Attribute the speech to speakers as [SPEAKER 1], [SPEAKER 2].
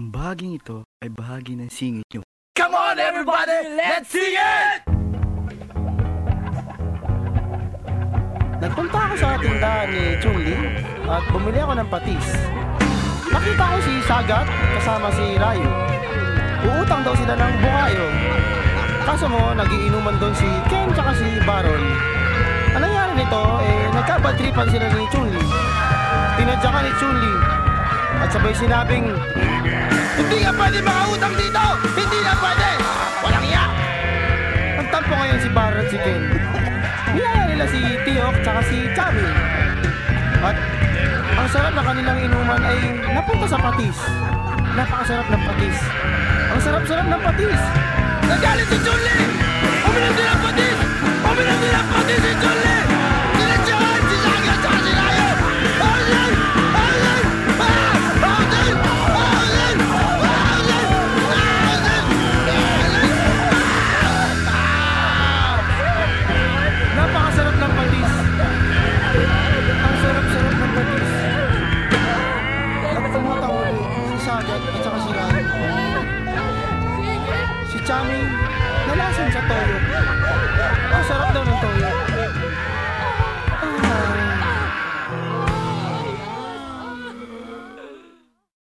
[SPEAKER 1] Ang bahaging ito ay bahagi ng singit nyo.
[SPEAKER 2] Come on everybody, let's sing it!
[SPEAKER 3] Nagpunta ako sa tindahan ni Chunli at bumili ako ng patis. Nakita ko si Sagat kasama si Rayo. Uutang daw sila ng bukayo. Kaso mo, nagiinuman doon si Ken tsaka si Baron. Ang nangyari nito, eh, nagkabadripan sila ni Chunli. Tinadya ka ni Chunli. At sabay sinabing, Hindi ka pwede makautang dito! Hindi na pwede! Walang iya! Nagtampo ngayon si Baron si Ken. Niyaya nila si Tiyok tsaka si Chami. At ang sarap na kanilang inuman ay napunta sa patis. Napakasarap ng patis. Ang sarap-sarap ng patis.
[SPEAKER 2] Nagalit si Chunli!
[SPEAKER 3] Sagat at saka si Rai. Si Chami nalasan sa toyo.